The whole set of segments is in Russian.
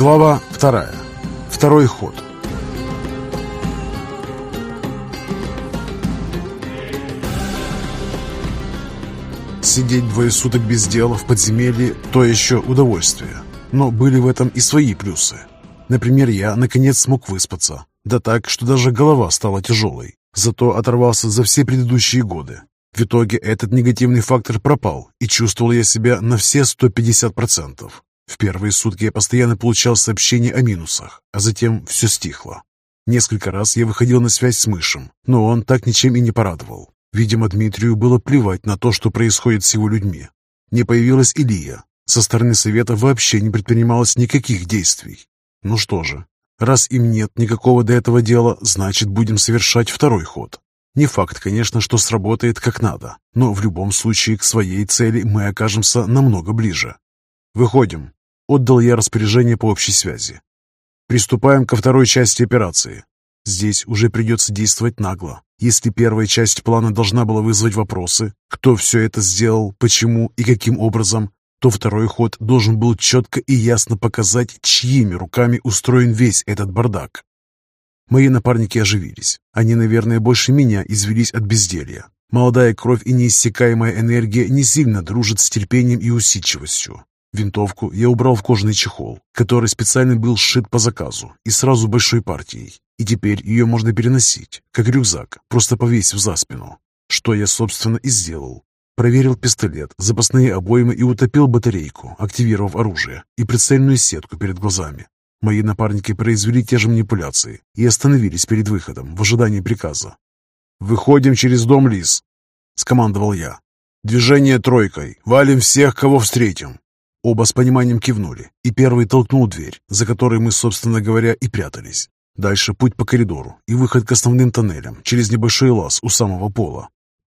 Глава вторая. Второй ход. Сидеть двое суток без дела в подземелье – то еще удовольствие. Но были в этом и свои плюсы. Например, я, наконец, смог выспаться. Да так, что даже голова стала тяжелой. Зато оторвался за все предыдущие годы. В итоге этот негативный фактор пропал, и чувствовал я себя на все 150%. В первые сутки я постоянно получал сообщения о минусах, а затем все стихло. Несколько раз я выходил на связь с мышем, но он так ничем и не порадовал. Видимо, Дмитрию было плевать на то, что происходит с его людьми. Не появилась Илья. Со стороны совета вообще не предпринималось никаких действий. Ну что же, раз им нет никакого до этого дела, значит, будем совершать второй ход. Не факт, конечно, что сработает как надо, но в любом случае к своей цели мы окажемся намного ближе. Выходим. Отдал я распоряжение по общей связи. Приступаем ко второй части операции. Здесь уже придется действовать нагло. Если первая часть плана должна была вызвать вопросы, кто все это сделал, почему и каким образом, то второй ход должен был четко и ясно показать, чьими руками устроен весь этот бардак. Мои напарники оживились. Они, наверное, больше меня извелись от безделья. Молодая кровь и неиссякаемая энергия не сильно дружат с терпением и усидчивостью. Винтовку я убрал в кожаный чехол, который специально был сшит по заказу и сразу большой партией. И теперь ее можно переносить, как рюкзак, просто повесив за спину. Что я, собственно, и сделал. Проверил пистолет, запасные обоймы и утопил батарейку, активировав оружие и прицельную сетку перед глазами. Мои напарники произвели те же манипуляции и остановились перед выходом в ожидании приказа. «Выходим через дом Лис», — скомандовал я. «Движение тройкой. Валим всех, кого встретим. Оба с пониманием кивнули, и первый толкнул дверь, за которой мы, собственно говоря, и прятались. Дальше путь по коридору и выход к основным тоннелям через небольшой лаз у самого пола.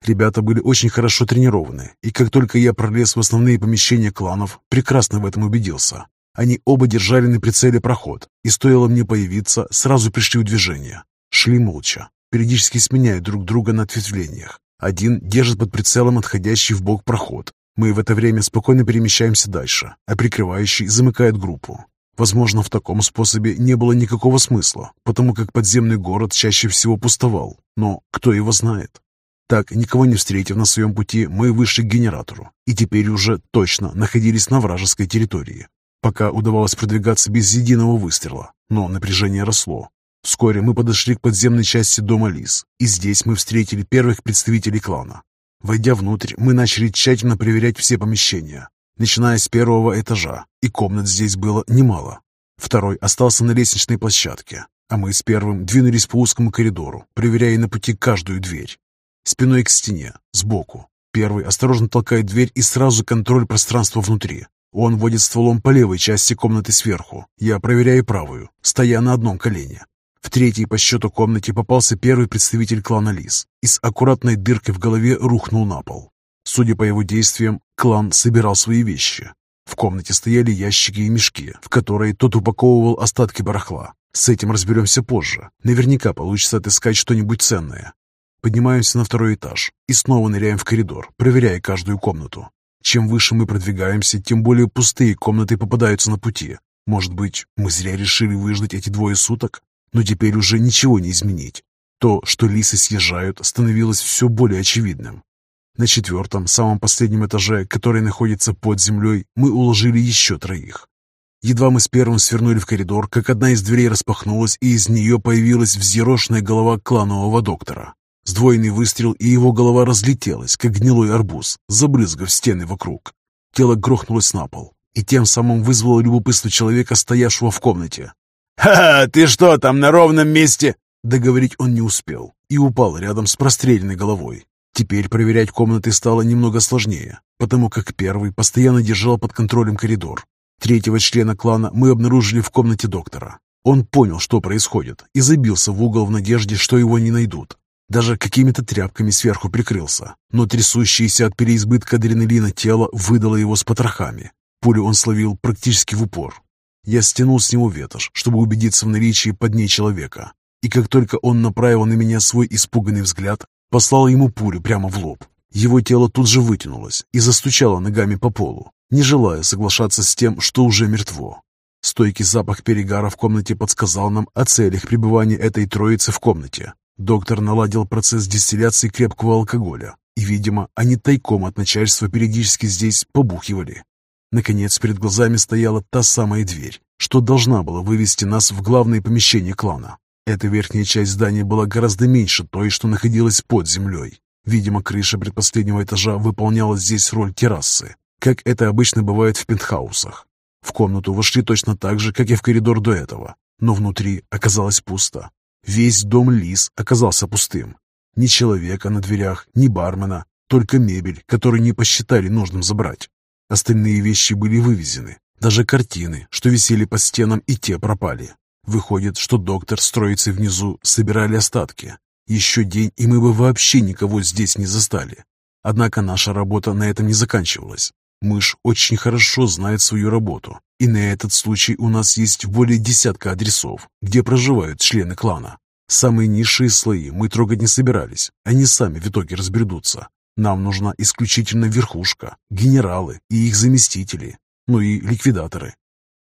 Ребята были очень хорошо тренированы, и как только я пролез в основные помещения кланов, прекрасно в этом убедился. Они оба держали на прицеле проход, и стоило мне появиться, сразу пришли в движение. Шли молча, периодически сменяя друг друга на ответвлениях. Один держит под прицелом отходящий в бок проход, мы в это время спокойно перемещаемся дальше, а прикрывающий замыкает группу. Возможно, в таком способе не было никакого смысла, потому как подземный город чаще всего пустовал. Но кто его знает? Так, никого не встретив на своем пути, мы вышли к генератору и теперь уже точно находились на вражеской территории. Пока удавалось продвигаться без единого выстрела, но напряжение росло. Вскоре мы подошли к подземной части дома Лис, и здесь мы встретили первых представителей клана. Войдя внутрь, мы начали тщательно проверять все помещения, начиная с первого этажа, и комнат здесь было немало. Второй остался на лестничной площадке, а мы с первым двинулись по узкому коридору, проверяя на пути каждую дверь. Спиной к стене, сбоку. Первый осторожно толкает дверь и сразу контроль пространства внутри. Он водит стволом по левой части комнаты сверху. Я проверяю правую, стоя на одном колене. В третьей по счету комнате попался первый представитель клана Лис и с аккуратной дыркой в голове рухнул на пол. Судя по его действиям, клан собирал свои вещи. В комнате стояли ящики и мешки, в которые тот упаковывал остатки барахла. С этим разберемся позже. Наверняка получится отыскать что-нибудь ценное. Поднимаемся на второй этаж и снова ныряем в коридор, проверяя каждую комнату. Чем выше мы продвигаемся, тем более пустые комнаты попадаются на пути. Может быть, мы зря решили выждать эти двое суток? Но теперь уже ничего не изменить. То, что лисы съезжают, становилось все более очевидным. На четвертом, самом последнем этаже, который находится под землей, мы уложили еще троих. Едва мы с первым свернули в коридор, как одна из дверей распахнулась, и из нее появилась взъерошенная голова кланового доктора. Сдвоенный выстрел, и его голова разлетелась, как гнилой арбуз, забрызгав стены вокруг. Тело грохнулось на пол, и тем самым вызвало любопытство человека, стоявшего в комнате. «Ха-ха, ты что там на ровном месте?» Договорить он не успел и упал рядом с простреленной головой. Теперь проверять комнаты стало немного сложнее, потому как первый постоянно держал под контролем коридор. Третьего члена клана мы обнаружили в комнате доктора. Он понял, что происходит, и забился в угол в надежде, что его не найдут. Даже какими-то тряпками сверху прикрылся, но трясущееся от переизбытка адреналина тело выдало его с потрохами. Пулю он словил практически в упор, я стянул с него ветошь, чтобы убедиться в наличии под ней человека. И как только он направил на меня свой испуганный взгляд, послал ему пулю прямо в лоб. Его тело тут же вытянулось и застучало ногами по полу, не желая соглашаться с тем, что уже мертво. Стойкий запах перегара в комнате подсказал нам о целях пребывания этой троицы в комнате. Доктор наладил процесс дистилляции крепкого алкоголя, и, видимо, они тайком от начальства периодически здесь побухивали. Наконец, перед глазами стояла та самая дверь, что должна была вывести нас в главное помещение клана. Эта верхняя часть здания была гораздо меньше той, что находилась под землей. Видимо, крыша предпоследнего этажа выполняла здесь роль террасы, как это обычно бывает в пентхаусах. В комнату вошли точно так же, как и в коридор до этого, но внутри оказалось пусто. Весь дом Лис оказался пустым. Ни человека на дверях, ни бармена, только мебель, которую не посчитали нужным забрать. Остальные вещи были вывезены. Даже картины, что висели по стенам, и те пропали. Выходит, что доктор с троицей внизу собирали остатки. Еще день, и мы бы вообще никого здесь не застали. Однако наша работа на этом не заканчивалась. Мышь очень хорошо знает свою работу, и на этот случай у нас есть более десятка адресов, где проживают члены клана. Самые низшие слои мы трогать не собирались, они сами в итоге разбредутся. Нам нужна исключительно верхушка, генералы и их заместители, ну и ликвидаторы.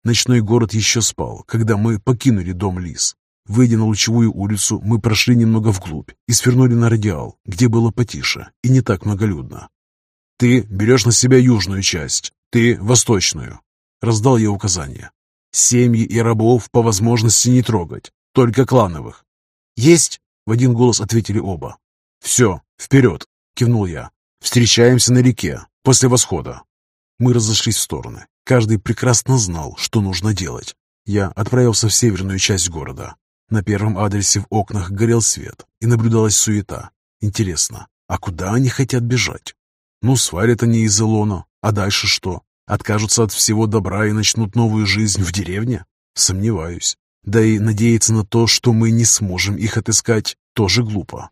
Ночной город еще спал, когда мы покинули дом Лис. Выйдя на лучевую улицу, мы прошли немного вглубь и свернули на радиал, где было потише и не так многолюдно. «Ты берешь на себя южную часть, ты — восточную», — раздал я указание. «Семьи и рабов по возможности не трогать, только клановых». «Есть!» — в один голос ответили оба. «Все, вперед!» — кивнул я. «Встречаемся на реке, после восхода». Мы разошлись в стороны. Каждый прекрасно знал, что нужно делать. Я отправился в северную часть города. На первом адресе в окнах горел свет, и наблюдалась суета. Интересно, а куда они хотят бежать? Ну, свалят они из Илона. А дальше что? Откажутся от всего добра и начнут новую жизнь в деревне? Сомневаюсь. Да и надеяться на то, что мы не сможем их отыскать, тоже глупо.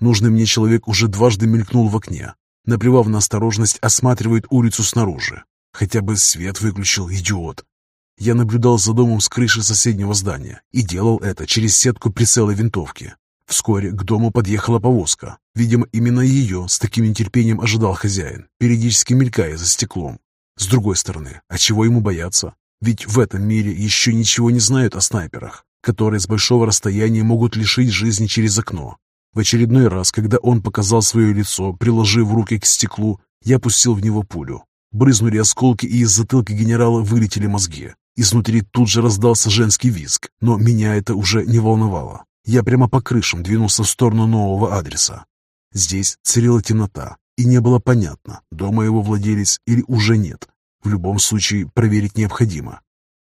Нужный мне человек уже дважды мелькнул в окне. Наплевав на осторожность, осматривает улицу снаружи. Хотя бы свет выключил, идиот. Я наблюдал за домом с крыши соседнего здания и делал это через сетку прицела винтовки. Вскоре к дому подъехала повозка. Видимо, именно ее с таким нетерпением ожидал хозяин, периодически мелькая за стеклом. С другой стороны, а чего ему бояться? Ведь в этом мире еще ничего не знают о снайперах, которые с большого расстояния могут лишить жизни через окно. В очередной раз, когда он показал свое лицо, приложив руки к стеклу, я пустил в него пулю. Брызнули осколки, и из затылка генерала вылетели мозги. Изнутри тут же раздался женский визг, но меня это уже не волновало. Я прямо по крышам двинулся в сторону нового адреса. Здесь царила темнота, и не было понятно, дома его владелец или уже нет. В любом случае проверить необходимо.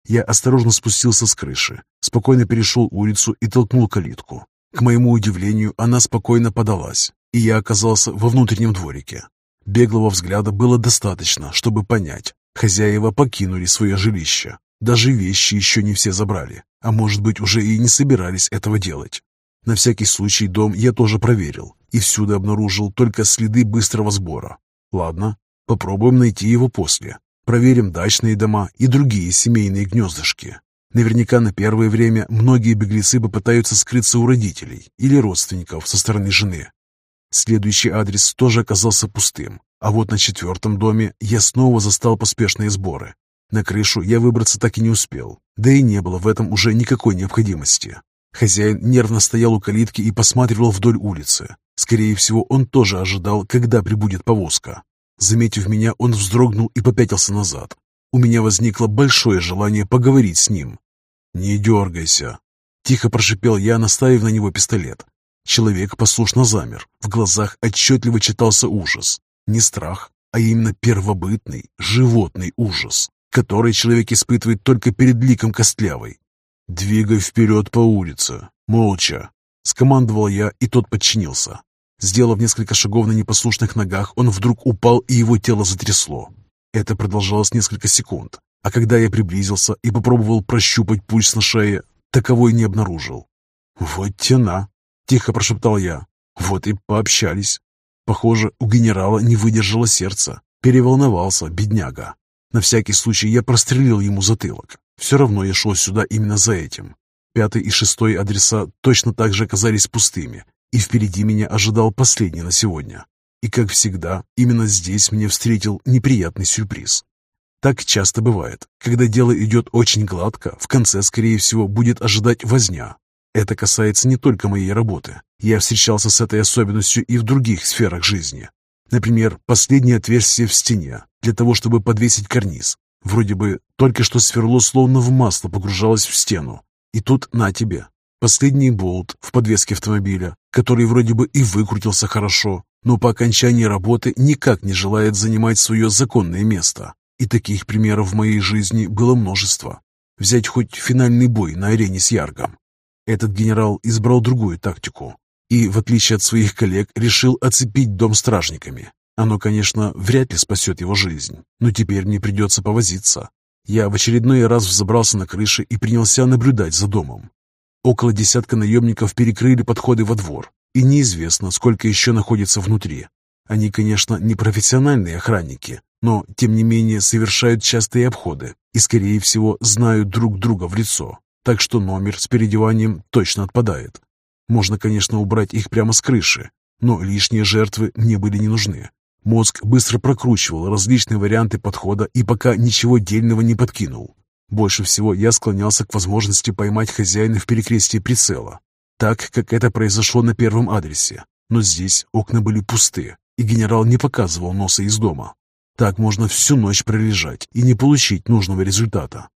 Я осторожно спустился с крыши, спокойно перешел улицу и толкнул калитку. К моему удивлению, она спокойно подалась, и я оказался во внутреннем дворике. Беглого взгляда было достаточно, чтобы понять, хозяева покинули свое жилище. Даже вещи еще не все забрали, а может быть уже и не собирались этого делать. На всякий случай дом я тоже проверил и всюду обнаружил только следы быстрого сбора. Ладно, попробуем найти его после. Проверим дачные дома и другие семейные гнездышки. Наверняка на первое время многие беглецы попытаются скрыться у родителей или родственников со стороны жены. Следующий адрес тоже оказался пустым, а вот на четвертом доме я снова застал поспешные сборы. На крышу я выбраться так и не успел, да и не было в этом уже никакой необходимости. Хозяин нервно стоял у калитки и посматривал вдоль улицы. Скорее всего, он тоже ожидал, когда прибудет повозка. Заметив меня, он вздрогнул и попятился назад. У меня возникло большое желание поговорить с ним. «Не дергайся!» Тихо прошипел я, наставив на него пистолет. Человек послушно замер. В глазах отчетливо читался ужас. Не страх, а именно первобытный, животный ужас который человек испытывает только перед ликом костлявой. «Двигай вперед по улице, молча!» Скомандовал я, и тот подчинился. Сделав несколько шагов на непослушных ногах, он вдруг упал, и его тело затрясло. Это продолжалось несколько секунд, а когда я приблизился и попробовал прощупать пульс на шее, таковой не обнаружил. «Вот тена!» — тихо прошептал я. «Вот и пообщались». Похоже, у генерала не выдержало сердце. Переволновался, бедняга. На всякий случай я прострелил ему затылок. Все равно я шел сюда именно за этим. Пятый и шестой адреса точно так же оказались пустыми, и впереди меня ожидал последний на сегодня. И, как всегда, именно здесь мне встретил неприятный сюрприз. Так часто бывает. Когда дело идет очень гладко, в конце, скорее всего, будет ожидать возня. Это касается не только моей работы. Я встречался с этой особенностью и в других сферах жизни. Например, последнее отверстие в стене для того, чтобы подвесить карниз. Вроде бы только что сверло словно в масло погружалось в стену. И тут на тебе. Последний болт в подвеске автомобиля, который вроде бы и выкрутился хорошо, но по окончании работы никак не желает занимать свое законное место. И таких примеров в моей жизни было множество. Взять хоть финальный бой на арене с Яргом. Этот генерал избрал другую тактику и, в отличие от своих коллег, решил оцепить дом стражниками. Оно, конечно, вряд ли спасет его жизнь, но теперь мне придется повозиться. Я в очередной раз взобрался на крыши и принялся наблюдать за домом. Около десятка наемников перекрыли подходы во двор, и неизвестно, сколько еще находится внутри. Они, конечно, не профессиональные охранники, но, тем не менее, совершают частые обходы и, скорее всего, знают друг друга в лицо, так что номер с переодеванием точно отпадает. Можно, конечно, убрать их прямо с крыши, но лишние жертвы мне были не нужны. Мозг быстро прокручивал различные варианты подхода и пока ничего дельного не подкинул. Больше всего я склонялся к возможности поймать хозяина в перекрестии прицела, так, как это произошло на первом адресе. Но здесь окна были пусты, и генерал не показывал носа из дома. Так можно всю ночь пролежать и не получить нужного результата.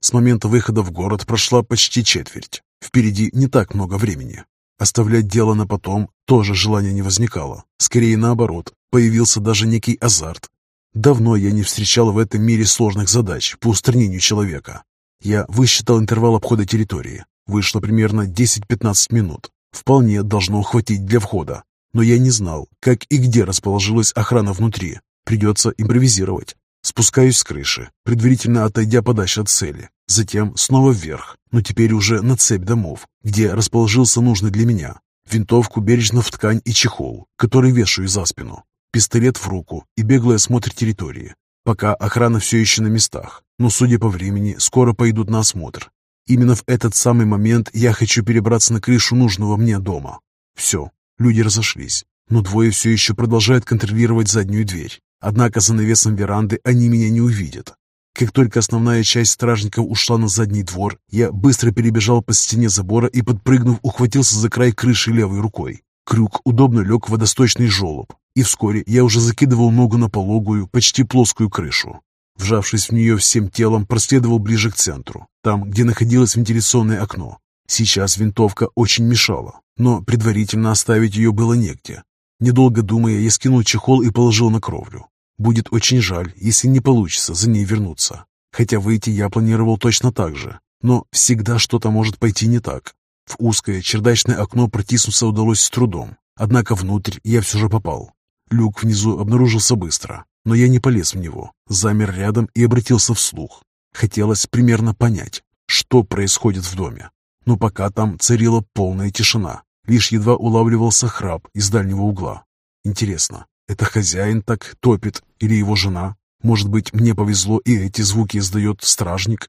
С момента выхода в город прошла почти четверть. Впереди не так много времени. Оставлять дело на потом тоже желания не возникало. Скорее наоборот, появился даже некий азарт. Давно я не встречал в этом мире сложных задач по устранению человека. Я высчитал интервал обхода территории. Вышло примерно 10-15 минут. Вполне должно хватить для входа. Но я не знал, как и где расположилась охрана внутри. Придется импровизировать. Спускаюсь с крыши, предварительно отойдя подальше от цели. Затем снова вверх, но теперь уже на цепь домов, где расположился нужный для меня. Винтовку бережно в ткань и чехол, который вешаю за спину. Пистолет в руку и беглый осмотр территории. Пока охрана все еще на местах, но, судя по времени, скоро пойдут на осмотр. Именно в этот самый момент я хочу перебраться на крышу нужного мне дома. Все, люди разошлись, но двое все еще продолжают контролировать заднюю дверь. Однако за навесом веранды они меня не увидят. Как только основная часть стражников ушла на задний двор, я быстро перебежал по стене забора и, подпрыгнув, ухватился за край крыши левой рукой. Крюк удобно лег в водосточный желоб, и вскоре я уже закидывал ногу на пологую, почти плоскую крышу. Вжавшись в нее всем телом, проследовал ближе к центру, там, где находилось вентиляционное окно. Сейчас винтовка очень мешала, но предварительно оставить ее было негде. Недолго думая, я скинул чехол и положил на кровлю. Будет очень жаль, если не получится за ней вернуться. Хотя выйти я планировал точно так же. Но всегда что-то может пойти не так. В узкое чердачное окно протиснуться удалось с трудом. Однако внутрь я все же попал. Люк внизу обнаружился быстро, но я не полез в него. Замер рядом и обратился вслух. Хотелось примерно понять, что происходит в доме. Но пока там царила полная тишина. Лишь едва улавливался храп из дальнего угла. Интересно, это хозяин так топит или его жена? Может быть, мне повезло, и эти звуки издает стражник?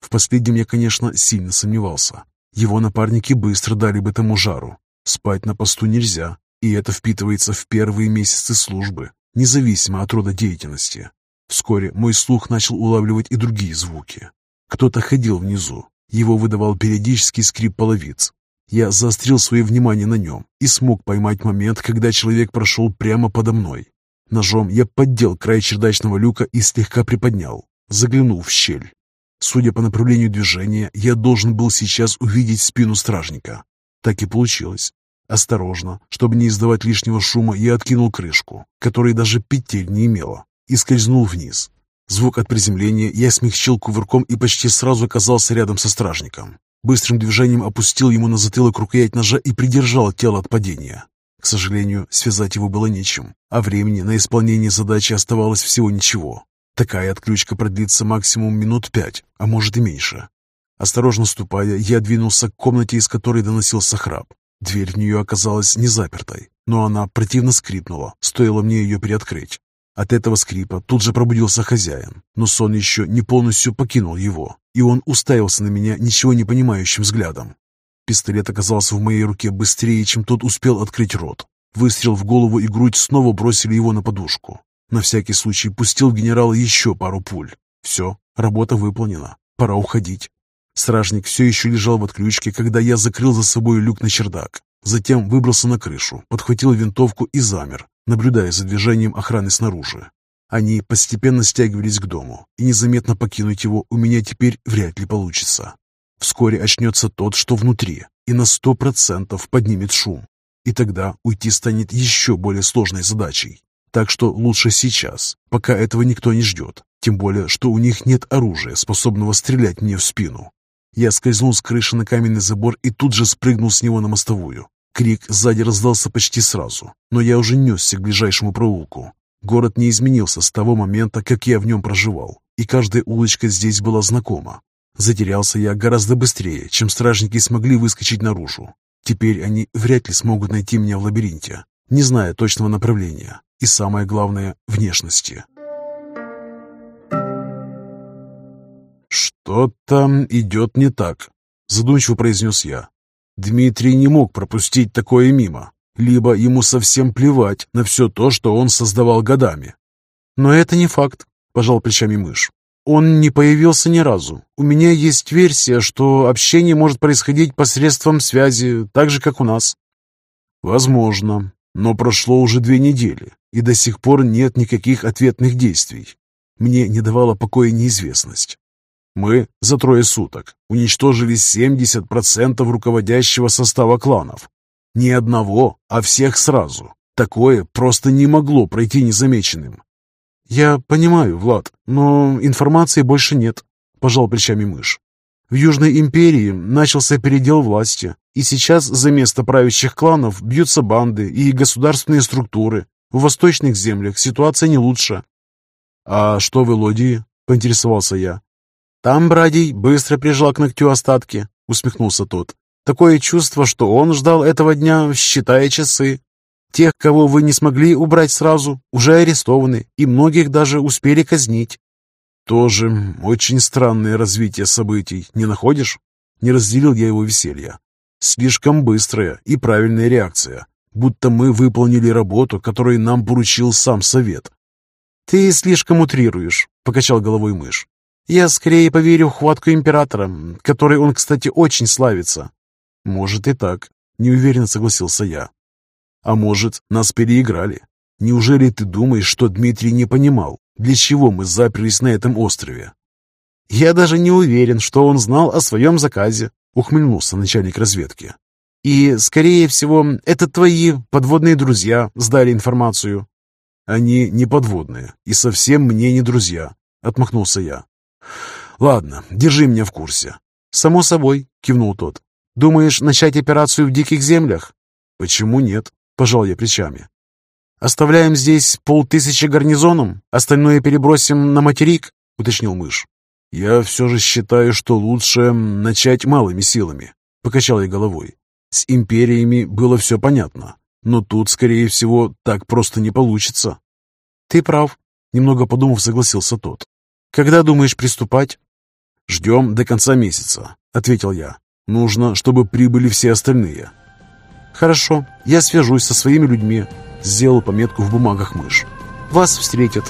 В последнем я, конечно, сильно сомневался. Его напарники быстро дали бы тому жару. Спать на посту нельзя, и это впитывается в первые месяцы службы, независимо от рода деятельности. Вскоре мой слух начал улавливать и другие звуки. Кто-то ходил внизу. Его выдавал периодический скрип половиц, я заострил свое внимание на нем и смог поймать момент, когда человек прошел прямо подо мной. Ножом я поддел край чердачного люка и слегка приподнял, заглянул в щель. Судя по направлению движения, я должен был сейчас увидеть спину стражника. Так и получилось. Осторожно, чтобы не издавать лишнего шума, я откинул крышку, которой даже петель не имела, и скользнул вниз. Звук от приземления я смягчил кувырком и почти сразу оказался рядом со стражником. Быстрым движением опустил ему на затылок рукоять ножа и придержал тело от падения. К сожалению, связать его было нечем, а времени на исполнение задачи оставалось всего ничего. Такая отключка продлится максимум минут пять, а может и меньше. Осторожно ступая, я двинулся к комнате, из которой доносился храп. Дверь в нее оказалась не запертой, но она противно скрипнула, стоило мне ее приоткрыть. От этого скрипа тут же пробудился хозяин, но сон еще не полностью покинул его, и он уставился на меня ничего не понимающим взглядом. Пистолет оказался в моей руке быстрее, чем тот успел открыть рот. Выстрел в голову и грудь снова бросили его на подушку. На всякий случай пустил генерал еще пару пуль. Все, работа выполнена. Пора уходить. Стражник все еще лежал в отключке, когда я закрыл за собой люк на чердак. Затем выбрался на крышу, подхватил винтовку и замер, наблюдая за движением охраны снаружи. Они постепенно стягивались к дому, и незаметно покинуть его у меня теперь вряд ли получится. Вскоре очнется тот, что внутри, и на сто процентов поднимет шум. И тогда уйти станет еще более сложной задачей. Так что лучше сейчас, пока этого никто не ждет. Тем более, что у них нет оружия, способного стрелять мне в спину. Я скользнул с крыши на каменный забор и тут же спрыгнул с него на мостовую. Крик сзади раздался почти сразу, но я уже несся к ближайшему проулку. Город не изменился с того момента, как я в нем проживал, и каждая улочка здесь была знакома. Затерялся я гораздо быстрее, чем стражники смогли выскочить наружу. Теперь они вряд ли смогут найти меня в лабиринте, не зная точного направления и, самое главное, внешности. «Что-то идет не так», — задумчиво произнес я. Дмитрий не мог пропустить такое мимо, либо ему совсем плевать на все то, что он создавал годами. «Но это не факт», — пожал плечами мышь. «Он не появился ни разу. У меня есть версия, что общение может происходить посредством связи, так же, как у нас». «Возможно, но прошло уже две недели, и до сих пор нет никаких ответных действий. Мне не давала покоя неизвестность. Мы за трое суток уничтожили 70% руководящего состава кланов. Не одного, а всех сразу. Такое просто не могло пройти незамеченным. «Я понимаю, Влад, но информации больше нет», – пожал плечами мышь. «В Южной империи начался передел власти, и сейчас за место правящих кланов бьются банды и государственные структуры. В восточных землях ситуация не лучше». «А что в Элодии?» – поинтересовался я. Там Брадий быстро прижал к ногтю остатки, усмехнулся тот. Такое чувство, что он ждал этого дня, считая часы. Тех, кого вы не смогли убрать сразу, уже арестованы, и многих даже успели казнить. Тоже очень странное развитие событий, не находишь? Не разделил я его веселье. Слишком быстрая и правильная реакция, будто мы выполнили работу, которую нам поручил сам совет. «Ты слишком утрируешь», — покачал головой мышь. Я скорее поверю в хватку императора, которой он, кстати, очень славится. Может и так, неуверенно согласился я. А может, нас переиграли? Неужели ты думаешь, что Дмитрий не понимал, для чего мы заперлись на этом острове? Я даже не уверен, что он знал о своем заказе, ухмыльнулся начальник разведки. И, скорее всего, это твои подводные друзья сдали информацию. Они не подводные и совсем мне не друзья, отмахнулся я. «Ладно, держи меня в курсе». «Само собой», — кивнул тот. «Думаешь, начать операцию в диких землях?» «Почему нет?» — пожал я плечами. «Оставляем здесь полтысячи гарнизоном, остальное перебросим на материк», — уточнил мышь. «Я все же считаю, что лучше начать малыми силами», — покачал я головой. «С империями было все понятно, но тут, скорее всего, так просто не получится». «Ты прав», — немного подумав, согласился тот. «Когда думаешь приступать?» «Ждем до конца месяца», — ответил я. «Нужно, чтобы прибыли все остальные». «Хорошо, я свяжусь со своими людьми», — сделал пометку в бумагах мышь. «Вас встретят.